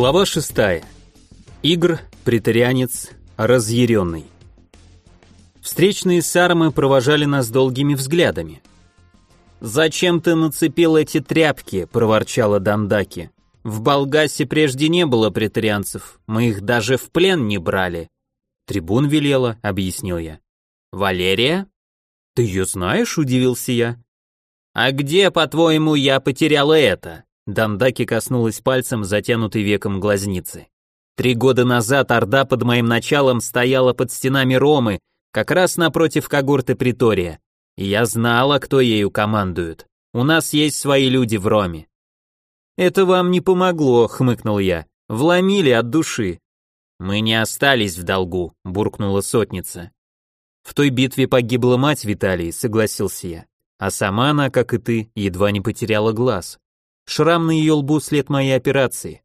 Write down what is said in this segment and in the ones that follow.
Глава 6. Игр, претарианец, разъяренный. Встречные сармы провожали нас долгими взглядами. «Зачем ты нацепил эти тряпки?» – проворчала Дандаки. «В Болгасе прежде не было претарианцев, мы их даже в плен не брали». «Трибун велела», – объяснил я. «Валерия?» «Ты ее знаешь?» – удивился я. «А где, по-твоему, я потеряла это?» Дандаки коснулась пальцем затянутой веком глазницы. Три года назад Орда под моим началом стояла под стенами Ромы, как раз напротив когорты Притория. И я знала, кто ею командует. У нас есть свои люди в Роме. Это вам не помогло, хмыкнул я. Вломили от души. Мы не остались в долгу, буркнула сотница. В той битве погибла мать Виталии, согласился я. А сама она, как и ты, едва не потеряла глаз. Шрам на ее лбу след моей операции.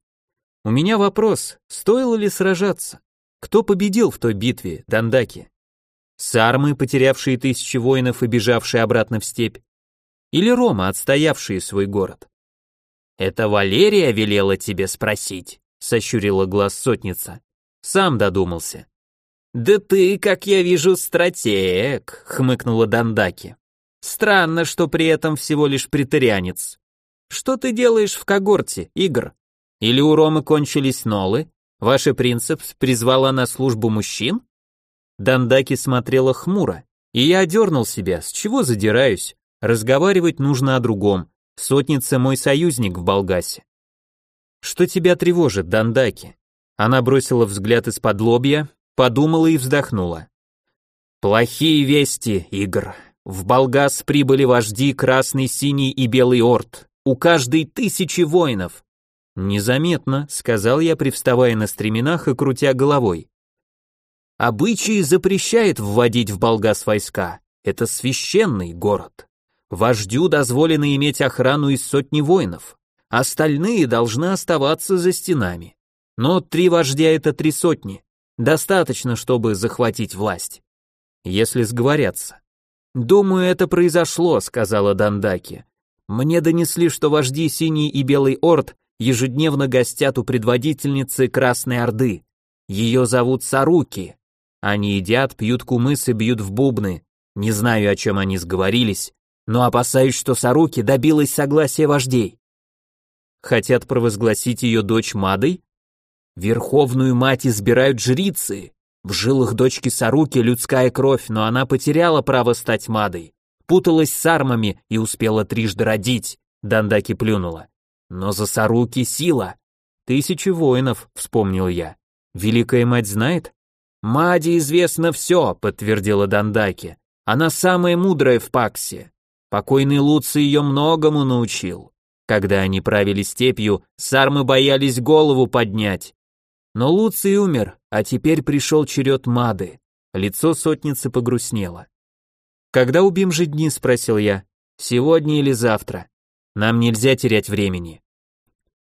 У меня вопрос, стоило ли сражаться? Кто победил в той битве, Дандаки? Сармы, потерявшие тысячи воинов и бежавшие обратно в степь? Или Рома, отстоявшие свой город? «Это Валерия велела тебе спросить?» — сощурила глаз сотница. Сам додумался. «Да ты, как я вижу, стратег», — хмыкнула Дандаки. «Странно, что при этом всего лишь претарианец. Что ты делаешь в когорте, Игр? Или у Ромы кончились нолы? Ваша принцепс призвала на службу мужчин? Дандаки смотрела хмуро, и я одернул себя, с чего задираюсь? Разговаривать нужно о другом. Сотница мой союзник в Болгасе. Что тебя тревожит, Дандаки? Она бросила взгляд из-под лобья, подумала и вздохнула. Плохие вести, Игр. В Болгас прибыли вожди Красный, Синий и Белый Орд у каждой тысячи воинов. Незаметно, сказал я, привставая на стременах и крутя головой. Обычаи запрещает вводить в Болгас войска. Это священный город. Вождю дозволено иметь охрану из сотни воинов. Остальные должны оставаться за стенами. Но три вождя это три сотни. Достаточно, чтобы захватить власть. Если сговорятся. Думаю, это произошло, сказала Дандаки. Мне донесли, что вожди Синий и Белый Орд ежедневно гостят у предводительницы Красной Орды. Ее зовут Саруки. Они едят, пьют кумыс и бьют в бубны. Не знаю, о чем они сговорились, но опасаюсь, что Саруки добилась согласия вождей. Хотят провозгласить ее дочь Мадой? Верховную мать избирают жрицы. В жилах дочки Саруки людская кровь, но она потеряла право стать Мадой путалась с армами и успела трижды родить, Дандаки плюнула. Но за Саруки сила. Тысячи воинов, вспомнил я. Великая мать знает? Маде известно все, подтвердила Дандаки. Она самая мудрая в Паксе. Покойный Луций ее многому научил. Когда они правили степью, сармы боялись голову поднять. Но Луций умер, а теперь пришел черед Мады. Лицо сотницы погрустнело. «Когда убим же дни?» – спросил я. «Сегодня или завтра? Нам нельзя терять времени».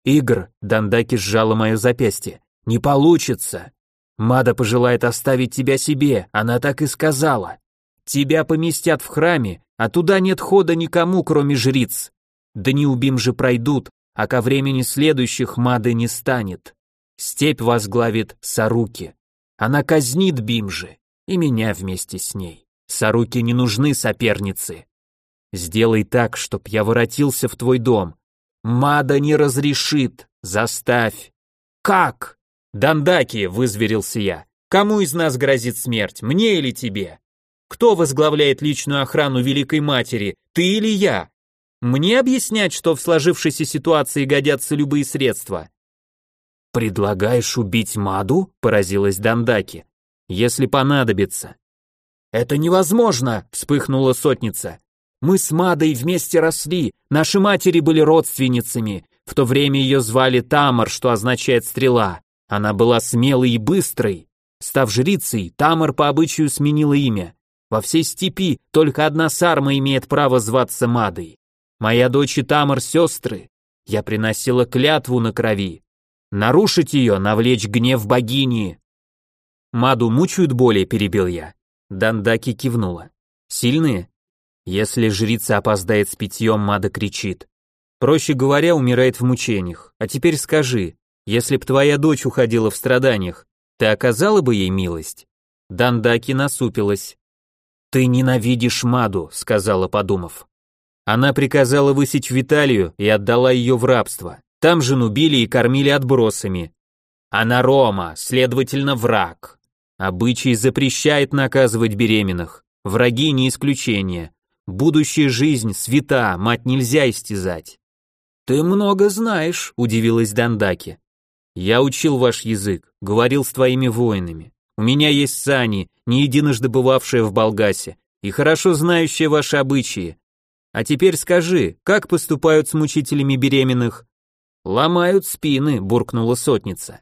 «Игр», – Дандаки сжала мое запястье, – «не получится. Мада пожелает оставить тебя себе, она так и сказала. Тебя поместят в храме, а туда нет хода никому, кроме жриц. Дни убим же пройдут, а ко времени следующих Мады не станет. Степь возглавит Саруки. Она казнит Бимжи, и меня вместе с ней. Саруки не нужны соперницы. Сделай так, чтоб я воротился в твой дом. Мада не разрешит, заставь. Как? Дандаки, вызверился я. Кому из нас грозит смерть, мне или тебе? Кто возглавляет личную охрану Великой Матери, ты или я? Мне объяснять, что в сложившейся ситуации годятся любые средства? Предлагаешь убить Маду? поразилась Дандаки. Если понадобится. «Это невозможно!» — вспыхнула сотница. «Мы с Мадой вместе росли, наши матери были родственницами. В то время ее звали Тамар, что означает «стрела». Она была смелой и быстрой. Став жрицей, Тамар по обычаю сменила имя. Во всей степи только одна сарма имеет право зваться Мадой. Моя дочь и Тамар сестры. Я приносила клятву на крови. Нарушить ее, навлечь гнев богини. Маду мучают боли, перебил я. Дандаки кивнула. Сильные? Если жрица опоздает с питьем, Мада кричит. Проще говоря, умирает в мучениях. А теперь скажи, Если б твоя дочь уходила в страданиях, ты оказала бы ей милость? Дандаки насупилась. Ты ненавидишь Маду, сказала, подумав. Она приказала высечь Виталию и отдала ее в рабство. Там жену били и кормили отбросами. Она Рома, следовательно, враг. Обычай запрещает наказывать беременных. Враги не исключение. Будущая жизнь свята, мать нельзя истязать. Ты много знаешь, удивилась Дандаки. Я учил ваш язык, говорил с твоими воинами. У меня есть сани, не единожды бывавшая в Болгасе, и хорошо знающая ваши обычаи. А теперь скажи, как поступают с мучителями беременных? Ломают спины, буркнула сотница.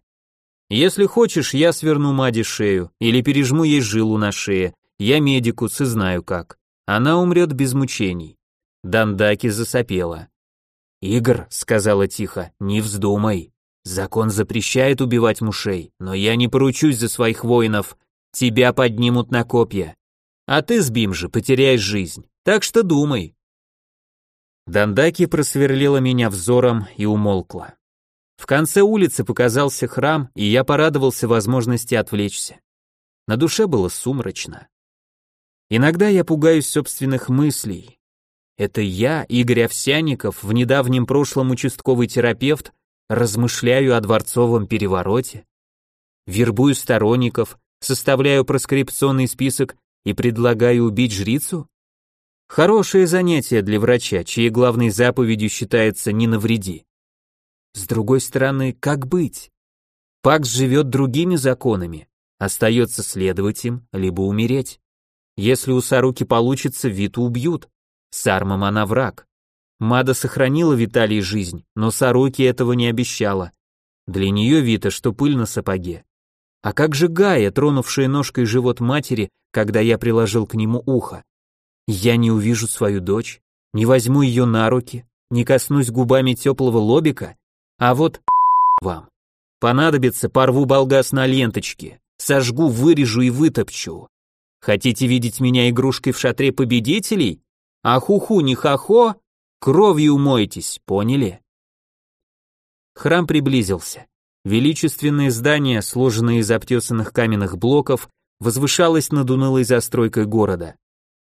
Если хочешь, я сверну Маде шею или пережму ей жилу на шее. Я медикус и знаю как. Она умрет без мучений. Дандаки засопела. Игр, сказала тихо, не вздумай. Закон запрещает убивать мушей, но я не поручусь за своих воинов. Тебя поднимут на копья. А ты с Бимжи потеряешь жизнь. Так что думай. Дандаки просверлила меня взором и умолкла. В конце улицы показался храм, и я порадовался возможности отвлечься. На душе было сумрачно. Иногда я пугаюсь собственных мыслей. Это я, Игорь Овсяников, в недавнем прошлом участковый терапевт, размышляю о дворцовом перевороте, вербую сторонников, составляю проскрипционный список и предлагаю убить жрицу? Хорошее занятие для врача, чьей главной заповедью считается «не навреди». С другой стороны, как быть? Пакс живет другими законами, остается следовать им, либо умереть. Если у Саруки получится, Виту убьют. С Армом она враг. Мада сохранила Виталии жизнь, но Саруки этого не обещала. Для нее Вита, что пыль на сапоге. А как же Гая, тронувшая ножкой живот матери, когда я приложил к нему ухо? Я не увижу свою дочь, не возьму ее на руки, не коснусь губами теплого лобика, а вот вам. Понадобится, порву болгас на ленточке, сожгу, вырежу и вытопчу. Хотите видеть меня игрушкой в шатре победителей? А хуху не хахо, Кровью умойтесь, поняли? Храм приблизился. Величественное здание, сложенное из обтесанных каменных блоков, возвышалось над унылой застройкой города.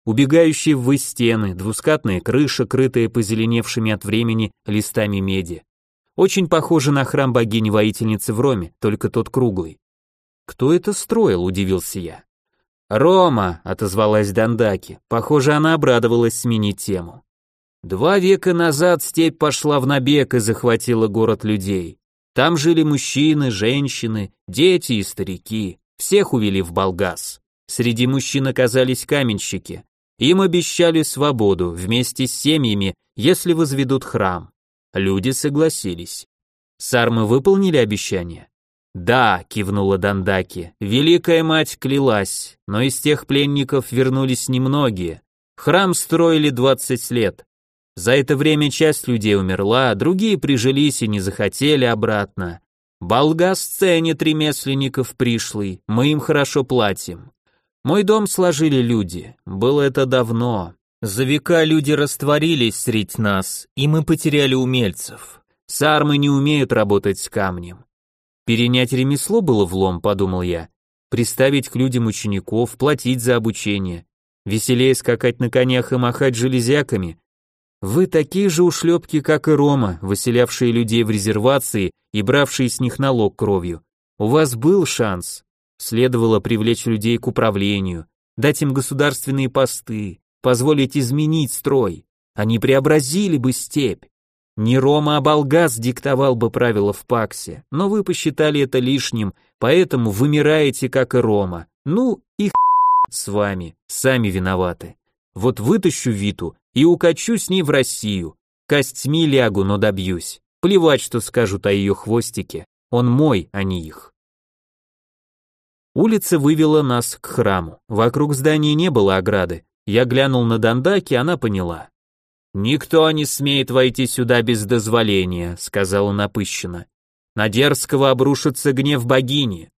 Убегающие ввысь стены, двускатная крыша, крытая позеленевшими от времени листами меди. Очень похоже на храм богини-воительницы в Роме, только тот круглый. Кто это строил, удивился я. Рома, отозвалась Дандаки. Похоже, она обрадовалась сменить тему. Два века назад степь пошла в набег и захватила город людей. Там жили мужчины, женщины, дети и старики. Всех увели в Болгас. Среди мужчин оказались каменщики. Им обещали свободу вместе с семьями, если возведут храм. Люди согласились. Сармы выполнили обещание? Да, кивнула Дандаки. Великая мать клялась, но из тех пленников вернулись немногие. Храм строили 20 лет. За это время часть людей умерла, другие прижились и не захотели обратно. Болгас ценит ремесленников пришлый, мы им хорошо платим. Мой дом сложили люди, было это давно. За века люди растворились среди нас, и мы потеряли умельцев. Сармы не умеют работать с камнем. Перенять ремесло было влом, подумал я. Приставить к людям учеников, платить за обучение. Веселее скакать на конях и махать железяками, вы такие же ушлепки, как и Рома, выселявшие людей в резервации и бравшие с них налог кровью. У вас был шанс. Следовало привлечь людей к управлению, дать им государственные посты, позволить изменить строй. Они преобразили бы степь. Не Рома, а Болгас диктовал бы правила в Паксе, но вы посчитали это лишним, поэтому вымираете, как и Рома. Ну и с вами, сами виноваты. Вот вытащу Виту и укачу с ней в Россию. Костьми лягу, но добьюсь. Плевать, что скажут о ее хвостике. Он мой, а не их. Улица вывела нас к храму. Вокруг здания не было ограды. Я глянул на Дандаки, она поняла. «Никто не смеет войти сюда без дозволения», — сказала напыщенно. «На дерзкого обрушится гнев богини.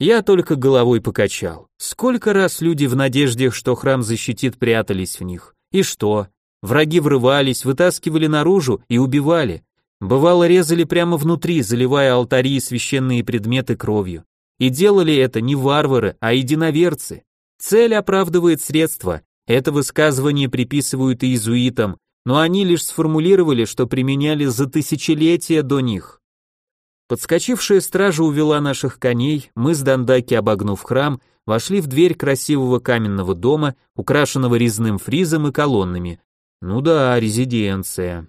Я только головой покачал. Сколько раз люди в надежде, что храм защитит, прятались в них. И что? Враги врывались, вытаскивали наружу и убивали. Бывало, резали прямо внутри, заливая алтари и священные предметы кровью. И делали это не варвары, а единоверцы. Цель оправдывает средства. Это высказывание приписывают иезуитам, но они лишь сформулировали, что применяли за тысячелетия до них. Подскочившая стража увела наших коней, мы с Дандаки, обогнув храм, вошли в дверь красивого каменного дома, украшенного резным фризом и колоннами. Ну да, резиденция.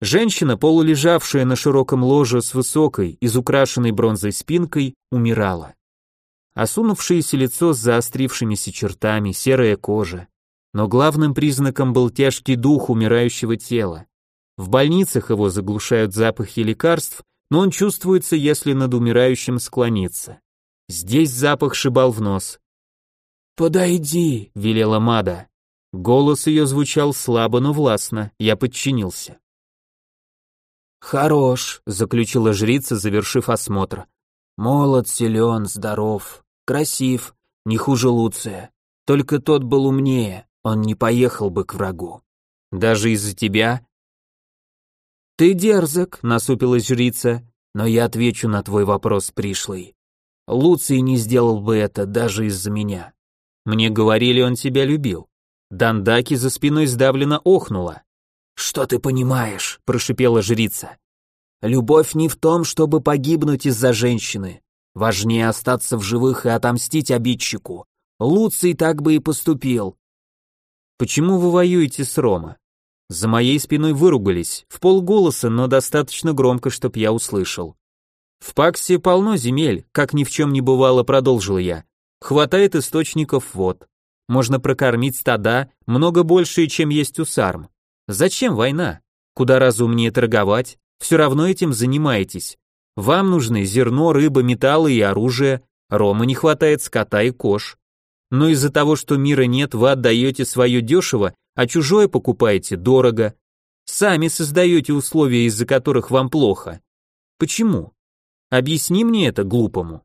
Женщина, полулежавшая на широком ложе с высокой, изукрашенной бронзой спинкой, умирала. Осунувшееся лицо с заострившимися чертами, серая кожа. Но главным признаком был тяжкий дух умирающего тела. В больницах его заглушают запахи лекарств, но он чувствуется, если над умирающим склониться. Здесь запах шибал в нос. «Подойди», — велела Мада. Голос ее звучал слабо, но властно, я подчинился. «Хорош», — заключила жрица, завершив осмотр. «Молод, силен, здоров, красив, не хуже Луция. Только тот был умнее, он не поехал бы к врагу». «Даже из-за тебя?» «Ты дерзок», — насупилась жрица, «но я отвечу на твой вопрос, пришлый. Луций не сделал бы это даже из-за меня». «Мне говорили, он тебя любил». Дандаки за спиной сдавленно охнула. «Что ты понимаешь?» – прошипела жрица. «Любовь не в том, чтобы погибнуть из-за женщины. Важнее остаться в живых и отомстить обидчику. Луций так бы и поступил». «Почему вы воюете с Рома?» За моей спиной выругались, в полголоса, но достаточно громко, чтоб я услышал. «В Паксе полно земель, как ни в чем не бывало», — продолжил я. «Хватает источников вод. Можно прокормить стада, много больше, чем есть у сарм. Зачем война? Куда разумнее торговать? Все равно этим занимаетесь. Вам нужны зерно, рыба, металлы и оружие. Рома не хватает скота и кож. Но из-за того, что мира нет, вы отдаете свое дешево, а чужое покупаете дорого. Сами создаете условия, из-за которых вам плохо. Почему? Объясни мне это глупому.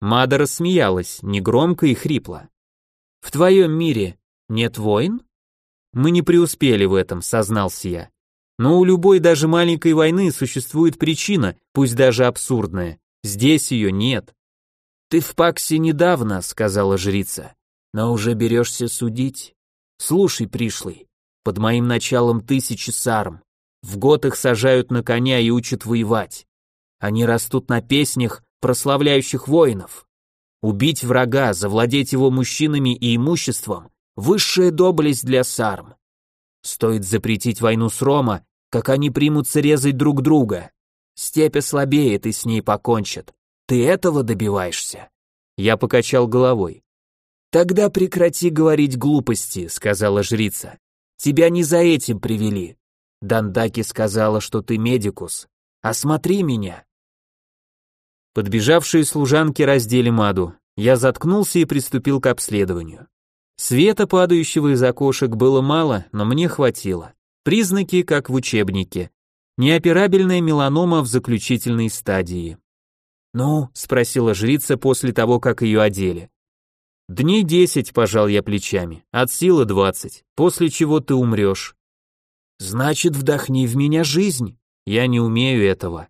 Мада рассмеялась, негромко и хрипло. В твоем мире нет войн? Мы не преуспели в этом, сознался я. Но у любой даже маленькой войны существует причина, пусть даже абсурдная. Здесь ее нет. Ты в Паксе недавно, сказала жрица, но уже берешься судить. Слушай, пришлый, под моим началом тысячи сарм. В год их сажают на коня и учат воевать. Они растут на песнях, прославляющих воинов. Убить врага, завладеть его мужчинами и имуществом Высшая доблесть для сарм. Стоит запретить войну с Рома, как они примутся резать друг друга. Степь ослабеет и с ней покончат. Ты этого добиваешься?» Я покачал головой. «Тогда прекрати говорить глупости», — сказала жрица. «Тебя не за этим привели. Дандаки сказала, что ты медикус. Осмотри меня». Подбежавшие служанки раздели Маду. Я заткнулся и приступил к обследованию. Света, падающего из окошек, было мало, но мне хватило. Признаки, как в учебнике. Неоперабельная меланома в заключительной стадии. «Ну?» — спросила жрица после того, как ее одели. «Дней десять», — пожал я плечами, — «от силы двадцать, после чего ты умрешь». «Значит, вдохни в меня жизнь». «Я не умею этого».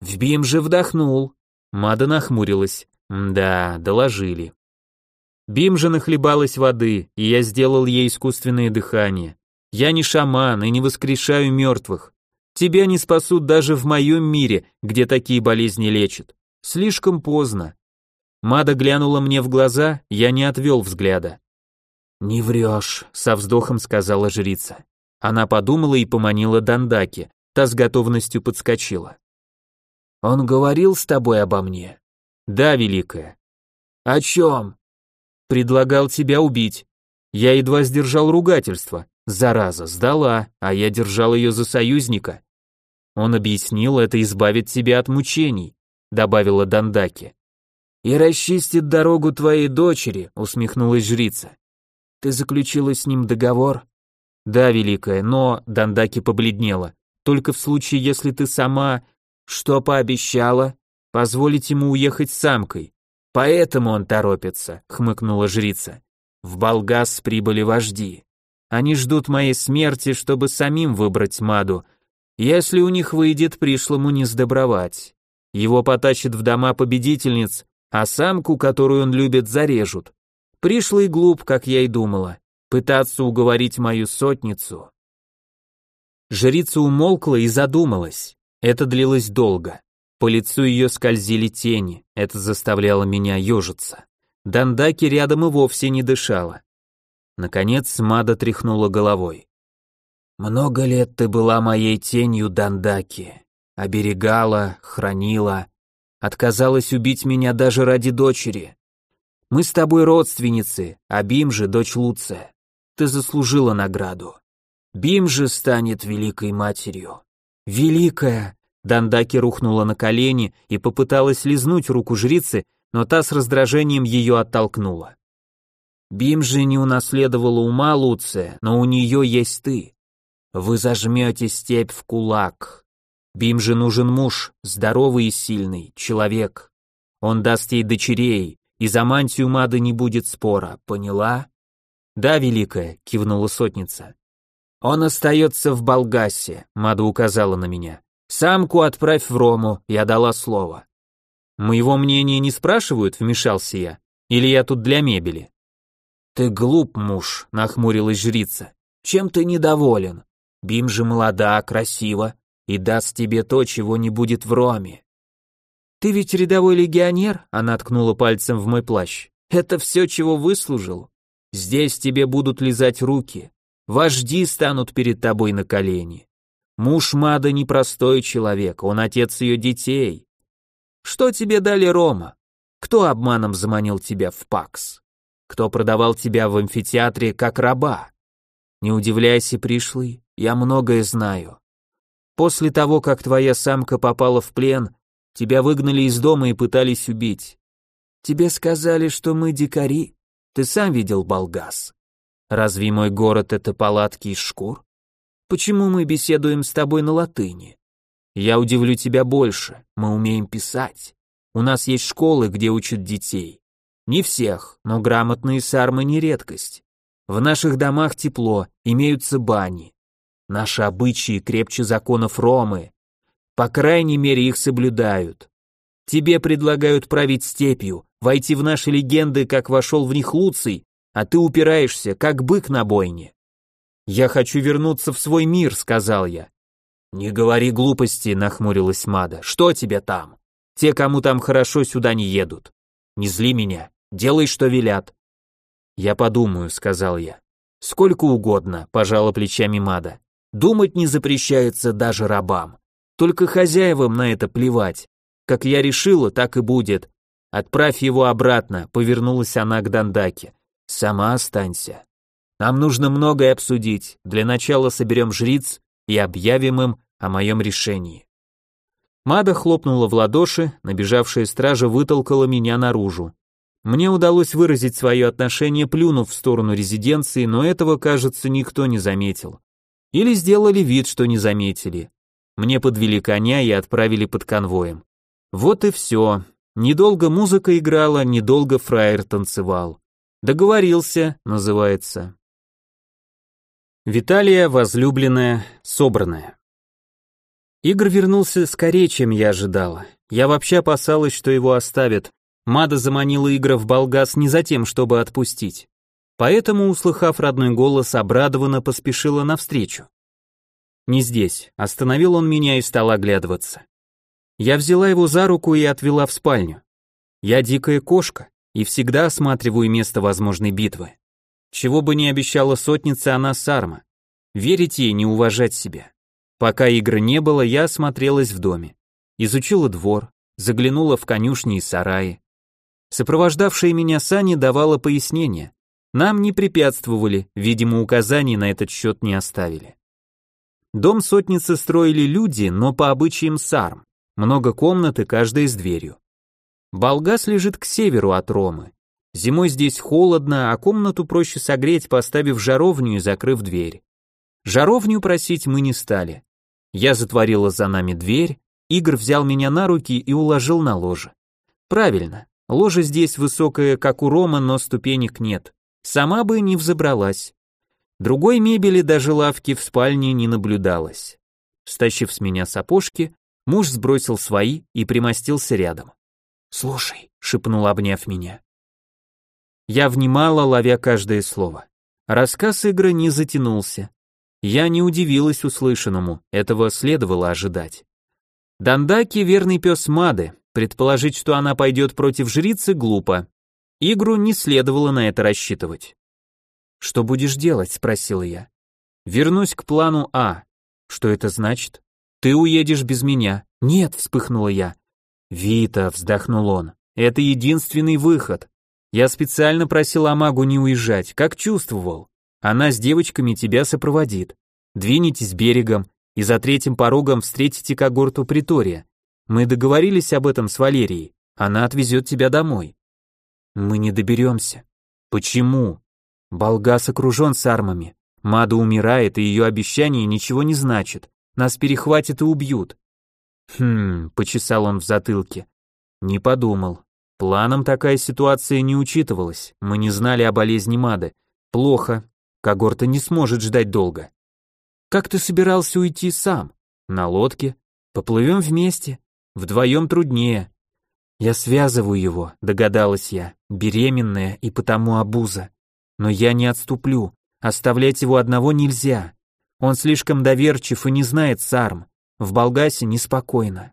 «В же вдохнул». Мада нахмурилась. «Да, доложили». Бим же нахлебалась воды, и я сделал ей искусственное дыхание. Я не шаман и не воскрешаю мертвых. Тебя не спасут даже в моем мире, где такие болезни лечат. Слишком поздно. Мада глянула мне в глаза, я не отвел взгляда. «Не врешь», — со вздохом сказала жрица. Она подумала и поманила Дандаки, та с готовностью подскочила. «Он говорил с тобой обо мне?» «Да, Великая». «О чем?» Предлагал тебя убить. Я едва сдержал ругательство. Зараза, сдала, а я держал ее за союзника. Он объяснил, это избавит тебя от мучений, добавила Дандаки. И расчистит дорогу твоей дочери, усмехнулась жрица. Ты заключила с ним договор? Да, великая, но Дандаки побледнела. Только в случае, если ты сама что пообещала, позволить ему уехать с самкой. Поэтому он торопится, хмыкнула жрица. В Балгас прибыли вожди. Они ждут моей смерти, чтобы самим выбрать Маду. Если у них выйдет, пришлому не сдобровать. Его потащат в дома победительниц, а самку, которую он любит, зарежут. Пришлый глуп, как я и думала, пытаться уговорить мою сотницу. Жрица умолкла и задумалась. Это длилось долго. По лицу ее скользили тени, это заставляло меня ежиться. Дандаки рядом и вовсе не дышала. Наконец Мада тряхнула головой. «Много лет ты была моей тенью, Дандаки. Оберегала, хранила, отказалась убить меня даже ради дочери. Мы с тобой родственницы, а Бим же дочь Луция. Ты заслужила награду. Бим же станет великой матерью. Великая! Дандаки рухнула на колени и попыталась лизнуть руку жрицы, но та с раздражением ее оттолкнула. Бим же не унаследовала ума Луция, но у нее есть ты. Вы зажмете степь в кулак. Бим же нужен муж, здоровый и сильный, человек. Он даст ей дочерей, и за мантию Мады не будет спора, поняла? Да, великая, кивнула сотница. Он остается в Болгасе, Мада указала на меня. Самку отправь в Рому, я дала слово. Моего мнения не спрашивают, вмешался я. Или я тут для мебели? Ты глуп, муж, нахмурилась жрица. Чем ты недоволен? Бим же молода, красива и даст тебе то, чего не будет в Роме. Ты ведь рядовой легионер, она ткнула пальцем в мой плащ. Это все, чего выслужил. Здесь тебе будут лизать руки. Вожди станут перед тобой на колени. Муж Мада непростой человек, он отец ее детей. Что тебе дали Рома? Кто обманом заманил тебя в Пакс? Кто продавал тебя в амфитеатре как раба? Не удивляйся, пришлый, я многое знаю. После того, как твоя самка попала в плен, тебя выгнали из дома и пытались убить. Тебе сказали, что мы дикари. Ты сам видел Болгас. Разве мой город это палатки из шкур? Почему мы беседуем с тобой на латыни? Я удивлю тебя больше. Мы умеем писать. У нас есть школы, где учат детей. Не всех, но грамотные сармы не редкость. В наших домах тепло, имеются бани. Наши обычаи крепче законов Ромы. По крайней мере, их соблюдают. Тебе предлагают править степью, войти в наши легенды, как вошел в них Луций, а ты упираешься, как бык на бойне. «Я хочу вернуться в свой мир», — сказал я. «Не говори глупости», — нахмурилась Мада. «Что тебе там? Те, кому там хорошо, сюда не едут. Не зли меня, делай, что велят». «Я подумаю», — сказал я. «Сколько угодно», — пожала плечами Мада. «Думать не запрещается даже рабам. Только хозяевам на это плевать. Как я решила, так и будет. Отправь его обратно», — повернулась она к Дандаке. «Сама останься». Нам нужно многое обсудить. Для начала соберем жриц и объявим им о моем решении. Мада хлопнула в ладоши, набежавшая стража вытолкала меня наружу. Мне удалось выразить свое отношение, плюнув в сторону резиденции, но этого, кажется, никто не заметил. Или сделали вид, что не заметили. Мне подвели коня и отправили под конвоем. Вот и все. Недолго музыка играла, недолго фраер танцевал. Договорился, называется. Виталия, возлюбленная, собранная. Игорь вернулся скорее, чем я ожидала. Я вообще опасалась, что его оставят. Мада заманила Игоря в Болгас не за тем, чтобы отпустить. Поэтому, услыхав родной голос, обрадованно поспешила навстречу. Не здесь. Остановил он меня и стал оглядываться. Я взяла его за руку и отвела в спальню. Я дикая кошка и всегда осматриваю место возможной битвы. Чего бы ни обещала сотница, она сарма. Верить ей, не уважать себя. Пока игры не было, я осмотрелась в доме. Изучила двор, заглянула в конюшни и сараи. Сопровождавшая меня Сани давала пояснения. Нам не препятствовали, видимо, указаний на этот счет не оставили. Дом сотницы строили люди, но по обычаям сарм. Много комнат и каждая с дверью. Болгас лежит к северу от Ромы. Зимой здесь холодно, а комнату проще согреть, поставив жаровню и закрыв дверь. Жаровню просить мы не стали. Я затворила за нами дверь, Игорь взял меня на руки и уложил на ложе. Правильно, ложе здесь высокое, как у Рома, но ступенек нет. Сама бы не взобралась. Другой мебели даже лавки в спальне не наблюдалось. Стащив с меня сапожки, муж сбросил свои и примостился рядом. «Слушай», — шепнул, обняв меня. Я внимала, ловя каждое слово. Рассказ игры не затянулся. Я не удивилась услышанному, этого следовало ожидать. Дандаки — верный пес Мады, предположить, что она пойдет против жрицы, глупо. Игру не следовало на это рассчитывать. «Что будешь делать?» — спросила я. «Вернусь к плану А. Что это значит? Ты уедешь без меня?» «Нет», — вспыхнула я. «Вита», — вздохнул он, — «это единственный выход. Я специально просил Амагу не уезжать, как чувствовал. Она с девочками тебя сопроводит. Двинетесь берегом, и за третьим порогом встретите когорту Притория. Мы договорились об этом с Валерией. Она отвезет тебя домой. Мы не доберемся. Почему? Болгас окружен армами. Мада умирает, и ее обещание ничего не значит. Нас перехватят и убьют. Хм, почесал он в затылке. Не подумал. Планом такая ситуация не учитывалась, мы не знали о болезни Мады. Плохо, когорта не сможет ждать долго. Как ты собирался уйти сам? На лодке? Поплывем вместе? Вдвоем труднее. Я связываю его, догадалась я, беременная и потому обуза. Но я не отступлю, оставлять его одного нельзя. Он слишком доверчив и не знает сарм. В Болгасе неспокойно.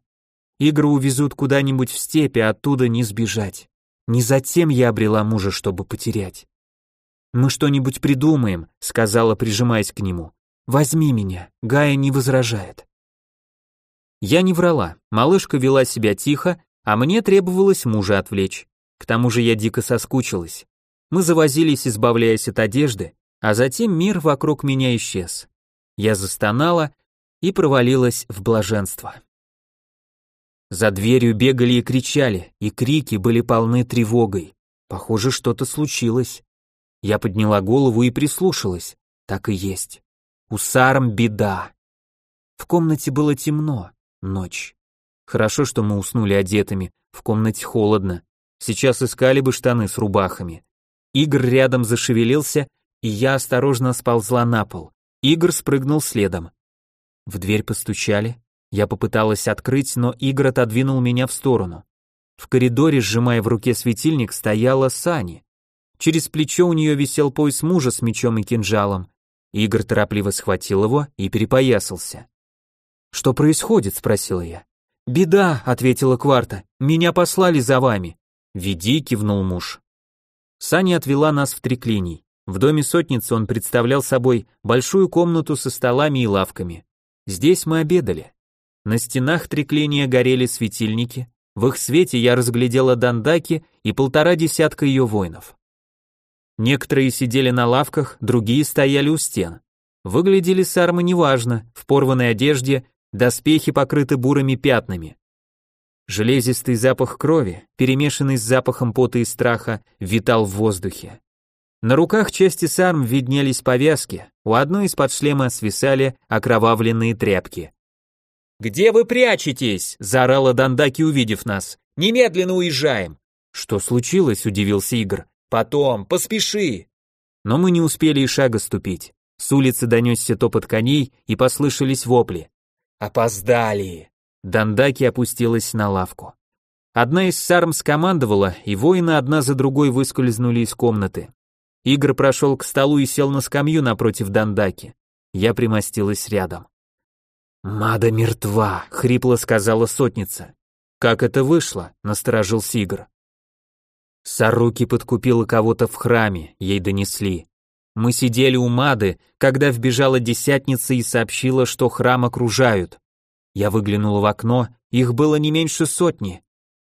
Игру увезут куда-нибудь в степи, оттуда не сбежать. Не затем я обрела мужа, чтобы потерять. Мы что-нибудь придумаем, сказала, прижимаясь к нему. Возьми меня, Гая не возражает. Я не врала, малышка вела себя тихо, а мне требовалось мужа отвлечь. К тому же я дико соскучилась. Мы завозились, избавляясь от одежды, а затем мир вокруг меня исчез. Я застонала и провалилась в блаженство. За дверью бегали и кричали, и крики были полны тревогой. Похоже, что-то случилось. Я подняла голову и прислушалась. Так и есть. У Сарм беда. В комнате было темно, ночь. Хорошо, что мы уснули одетыми, в комнате холодно. Сейчас искали бы штаны с рубахами. Игорь рядом зашевелился, и я осторожно сползла на пол. Игорь спрыгнул следом. В дверь постучали, я попыталась открыть, но Игорь отодвинул меня в сторону. В коридоре, сжимая в руке светильник, стояла Сани. Через плечо у нее висел пояс мужа с мечом и кинжалом. Игорь торопливо схватил его и перепоясался. «Что происходит?» — спросила я. «Беда», — ответила Кварта. «Меня послали за вами». «Веди», — кивнул муж. Саня отвела нас в триклиний. В доме сотницы он представлял собой большую комнату со столами и лавками. Здесь мы обедали. На стенах трекления горели светильники, в их свете я разглядела Дандаки и полтора десятка ее воинов. Некоторые сидели на лавках, другие стояли у стен. Выглядели сармы неважно, в порванной одежде, доспехи покрыты бурыми пятнами. Железистый запах крови, перемешанный с запахом пота и страха, витал в воздухе. На руках части сарм виднелись повязки, у одной из-под шлема свисали окровавленные тряпки. «Где вы прячетесь?» – заорала Дандаки, увидев нас. «Немедленно уезжаем!» «Что случилось?» – удивился Игорь. «Потом, поспеши!» Но мы не успели и шага ступить. С улицы донесся топот коней и послышались вопли. «Опоздали!» Дандаки опустилась на лавку. Одна из сарм скомандовала, и воины одна за другой выскользнули из комнаты. Игорь прошел к столу и сел на скамью напротив Дандаки. Я примостилась рядом. «Мада мертва», — хрипло сказала сотница. «Как это вышло?» — насторожил Сигр. Саруки подкупила кого-то в храме, ей донесли. Мы сидели у Мады, когда вбежала десятница и сообщила, что храм окружают. Я выглянула в окно, их было не меньше сотни.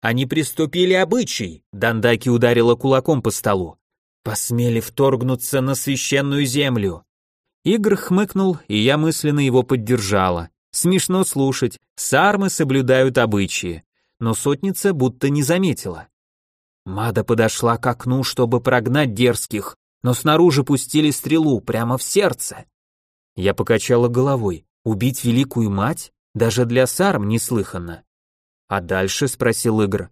Они приступили обычай, Дандаки ударила кулаком по столу. Посмели вторгнуться на священную землю. Игр хмыкнул, и я мысленно его поддержала. Смешно слушать, сармы соблюдают обычаи, но сотница будто не заметила. Мада подошла к окну, чтобы прогнать дерзких, но снаружи пустили стрелу прямо в сердце. Я покачала головой. Убить великую мать? Даже для сарм неслыханно. А дальше спросил Игр.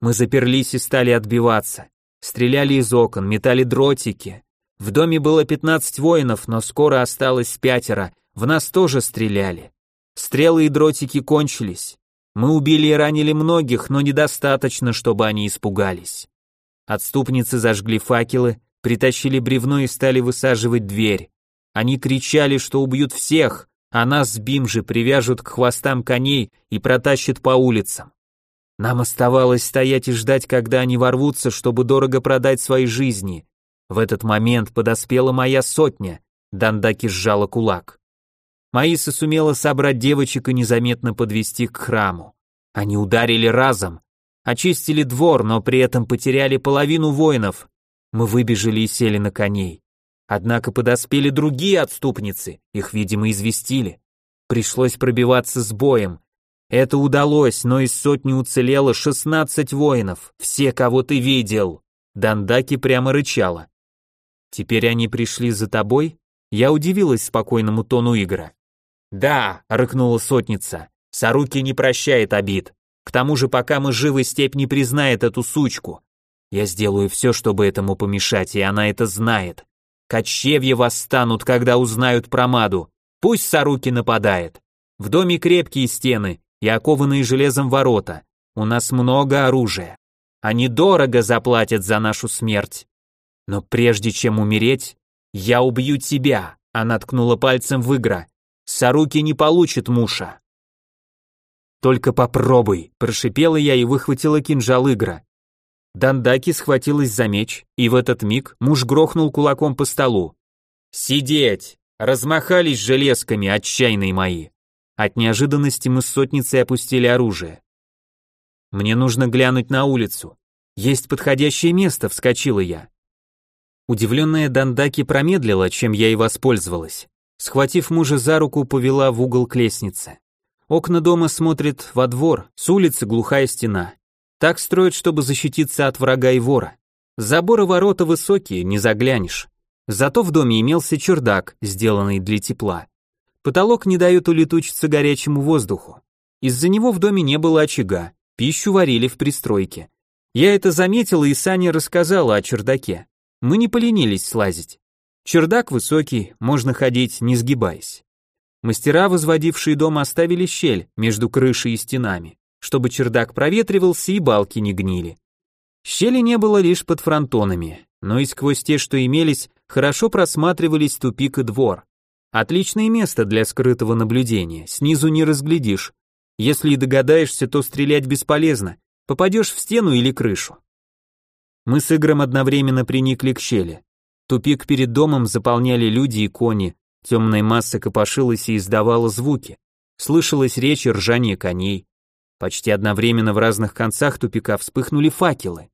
Мы заперлись и стали отбиваться. Стреляли из окон, метали дротики. В доме было пятнадцать воинов, но скоро осталось пятеро, в нас тоже стреляли. Стрелы и дротики кончились. Мы убили и ранили многих, но недостаточно, чтобы они испугались. Отступницы зажгли факелы, притащили бревно и стали высаживать дверь. Они кричали, что убьют всех, а нас с Бим же привяжут к хвостам коней и протащат по улицам. Нам оставалось стоять и ждать, когда они ворвутся, чтобы дорого продать свои жизни. В этот момент подоспела моя сотня. Дандаки сжала кулак. Маиса сумела собрать девочек и незаметно подвести к храму. Они ударили разом, очистили двор, но при этом потеряли половину воинов. Мы выбежали и сели на коней. Однако подоспели другие отступницы, их, видимо, известили. Пришлось пробиваться с боем. Это удалось, но из сотни уцелело шестнадцать воинов, все, кого ты видел. Дандаки прямо рычала. Теперь они пришли за тобой? Я удивилась спокойному тону Игра. Да, рыкнула сотница. Саруки не прощает обид. К тому же, пока мы живы, степь не признает эту сучку. Я сделаю все, чтобы этому помешать, и она это знает. Кочевья восстанут, когда узнают про Маду. Пусть Саруки нападает. В доме крепкие стены и окованные железом ворота. У нас много оружия. Они дорого заплатят за нашу смерть. Но прежде чем умереть, я убью тебя. Она ткнула пальцем в Игра. Саруки не получит муша. Только попробуй, прошипела я и выхватила кинжал Игра. Дандаки схватилась за меч, и в этот миг муж грохнул кулаком по столу. «Сидеть!» Размахались железками, отчаянные мои. От неожиданности мы с сотницей опустили оружие. «Мне нужно глянуть на улицу. Есть подходящее место», — вскочила я. Удивленная Дандаки промедлила, чем я и воспользовалась. Схватив мужа за руку, повела в угол к лестнице. Окна дома смотрят во двор, с улицы глухая стена. Так строят, чтобы защититься от врага и вора. Заборы ворота высокие, не заглянешь. Зато в доме имелся чердак, сделанный для тепла. Потолок не дает улетучиться горячему воздуху. Из-за него в доме не было очага, пищу варили в пристройке. Я это заметила, и Саня рассказала о чердаке. Мы не поленились слазить. Чердак высокий, можно ходить, не сгибаясь. Мастера, возводившие дом, оставили щель между крышей и стенами чтобы чердак проветривался и балки не гнили. Щели не было лишь под фронтонами, но и сквозь те, что имелись, хорошо просматривались тупик и двор. Отличное место для скрытого наблюдения, снизу не разглядишь. Если и догадаешься, то стрелять бесполезно, попадешь в стену или крышу. Мы с Игром одновременно приникли к щели. Тупик перед домом заполняли люди и кони, темная масса копошилась и издавала звуки. Слышалась речь и ржание коней. Почти одновременно в разных концах тупика вспыхнули факелы.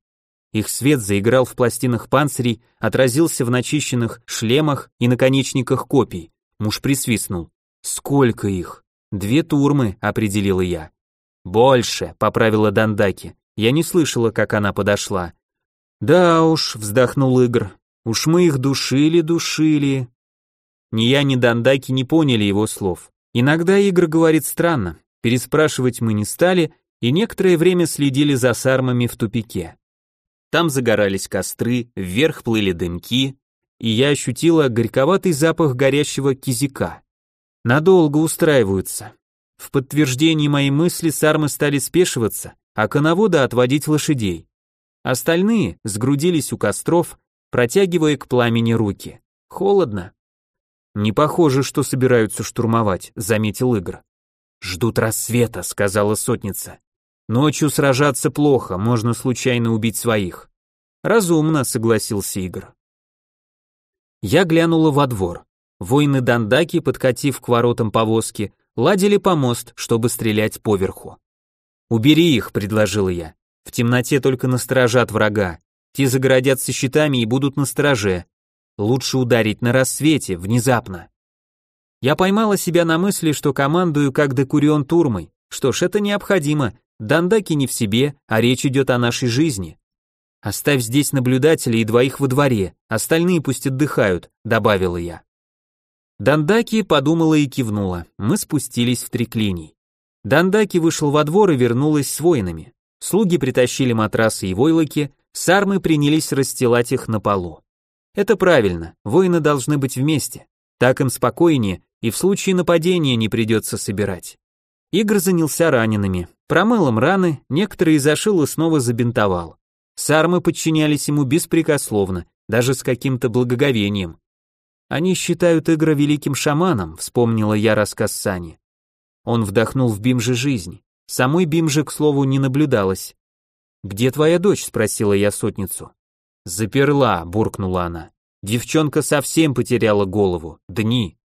Их свет заиграл в пластинах панцирей, отразился в начищенных шлемах и наконечниках копий. Муж присвистнул. «Сколько их?» «Две турмы», — определила я. «Больше», — поправила Дандаки. Я не слышала, как она подошла. «Да уж», — вздохнул Игр. «Уж мы их душили, душили». Ни я, ни Дандаки не поняли его слов. Иногда Игр говорит странно, Переспрашивать мы не стали и некоторое время следили за сармами в тупике. Там загорались костры, вверх плыли дымки, и я ощутила горьковатый запах горящего кизика. Надолго устраиваются. В подтверждении моей мысли сармы стали спешиваться, а коновода отводить лошадей. Остальные сгрудились у костров, протягивая к пламени руки. Холодно. Не похоже, что собираются штурмовать, заметил Игр. «Ждут рассвета», — сказала сотница. «Ночью сражаться плохо, можно случайно убить своих». «Разумно», — согласился Игорь. Я глянула во двор. Воины Дандаки, подкатив к воротам повозки, ладили помост, чтобы стрелять поверху. «Убери их», — предложила я. «В темноте только насторожат врага. Те загородятся щитами и будут на стороже. Лучше ударить на рассвете, внезапно». Я поймала себя на мысли, что командую как Декурион Турмой. Что ж, это необходимо. Дандаки не в себе, а речь идет о нашей жизни. Оставь здесь наблюдателей и двоих во дворе, остальные пусть отдыхают, добавила я. Дандаки подумала и кивнула. Мы спустились в триклиний. Дандаки вышел во двор и вернулась с воинами. Слуги притащили матрасы и войлоки, сармы принялись расстилать их на полу. Это правильно, воины должны быть вместе. Так им спокойнее, и в случае нападения не придется собирать. Игорь занялся ранеными, промыл им раны, некоторые зашил и снова забинтовал. Сармы подчинялись ему беспрекословно, даже с каким-то благоговением. Они считают Игра великим шаманом, вспомнила я рассказ Сани. Он вдохнул в Бимже жизнь. Самой Бимже, к слову, не наблюдалось. «Где твоя дочь?» — спросила я сотницу. «Заперла», — буркнула она. Девчонка совсем потеряла голову. Дни.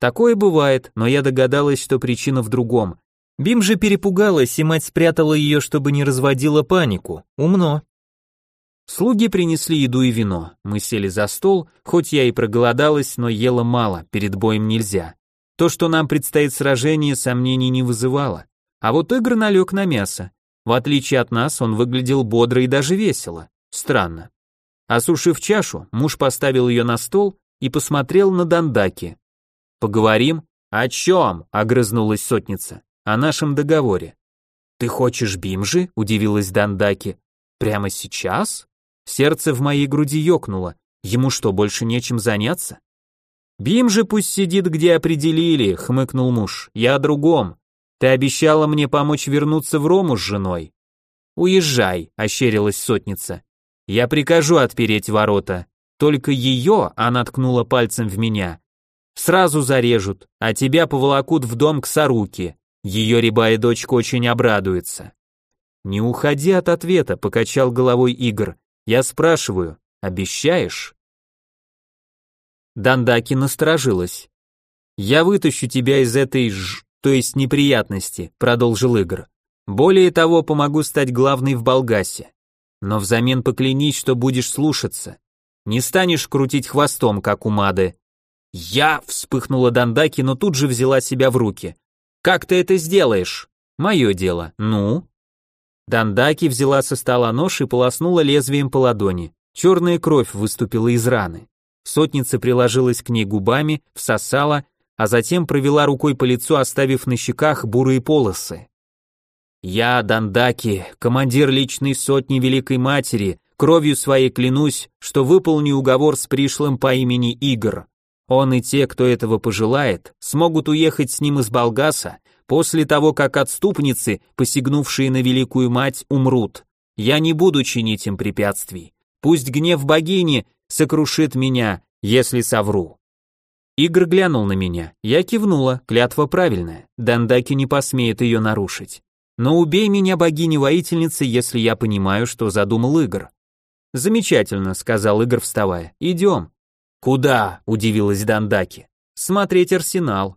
Такое бывает, но я догадалась, что причина в другом. Бимже перепугалась, и мать спрятала ее, чтобы не разводила панику. Умно. Слуги принесли еду и вино. Мы сели за стол, хоть я и проголодалась, но ела мало, перед боем нельзя. То, что нам предстоит сражение, сомнений не вызывало. А вот Игорь налег на мясо. В отличие от нас, он выглядел бодро и даже весело. Странно. Осушив чашу, муж поставил ее на стол и посмотрел на Дандаки. «Поговорим?» «О чем?» — огрызнулась сотница. «О нашем договоре». «Ты хочешь бимжи?» — удивилась Дандаки. «Прямо сейчас?» Сердце в моей груди ёкнуло. Ему что, больше нечем заняться? Бим же пусть сидит, где определили, хмыкнул муж. Я о другом. Ты обещала мне помочь вернуться в Рому с женой. Уезжай, ощерилась сотница. Я прикажу отпереть ворота. Только ее, она ткнула пальцем в меня, сразу зарежут, а тебя поволокут в дом к Саруке. Ее рябая дочка очень обрадуется. Не уходи от ответа, покачал головой Игорь. Я спрашиваю, обещаешь? Дандаки насторожилась. Я вытащу тебя из этой ж, то есть неприятности, продолжил Игорь. Более того, помогу стать главной в Болгасе. Но взамен поклянись, что будешь слушаться. Не станешь крутить хвостом, как у Мады. Я вспыхнула Дандаки, но тут же взяла себя в руки. Как ты это сделаешь? Мое дело. Ну? Дандаки взяла со стола нож и полоснула лезвием по ладони. Черная кровь выступила из раны. Сотница приложилась к ней губами, всосала, а затем провела рукой по лицу, оставив на щеках бурые полосы. «Я, Дандаки, командир личной сотни Великой Матери, кровью своей клянусь, что выполню уговор с пришлым по имени Игр. Он и те, кто этого пожелает, смогут уехать с ним из Болгаса после того, как отступницы, посягнувшие на великую мать, умрут. Я не буду чинить им препятствий. Пусть гнев богини сокрушит меня, если совру. Игр глянул на меня. Я кивнула, клятва правильная. Дандаки не посмеет ее нарушить. Но убей меня, богиня-воительница, если я понимаю, что задумал Игр. Замечательно, сказал Игр, вставая. Идем. Куда? удивилась Дандаки. Смотреть арсенал.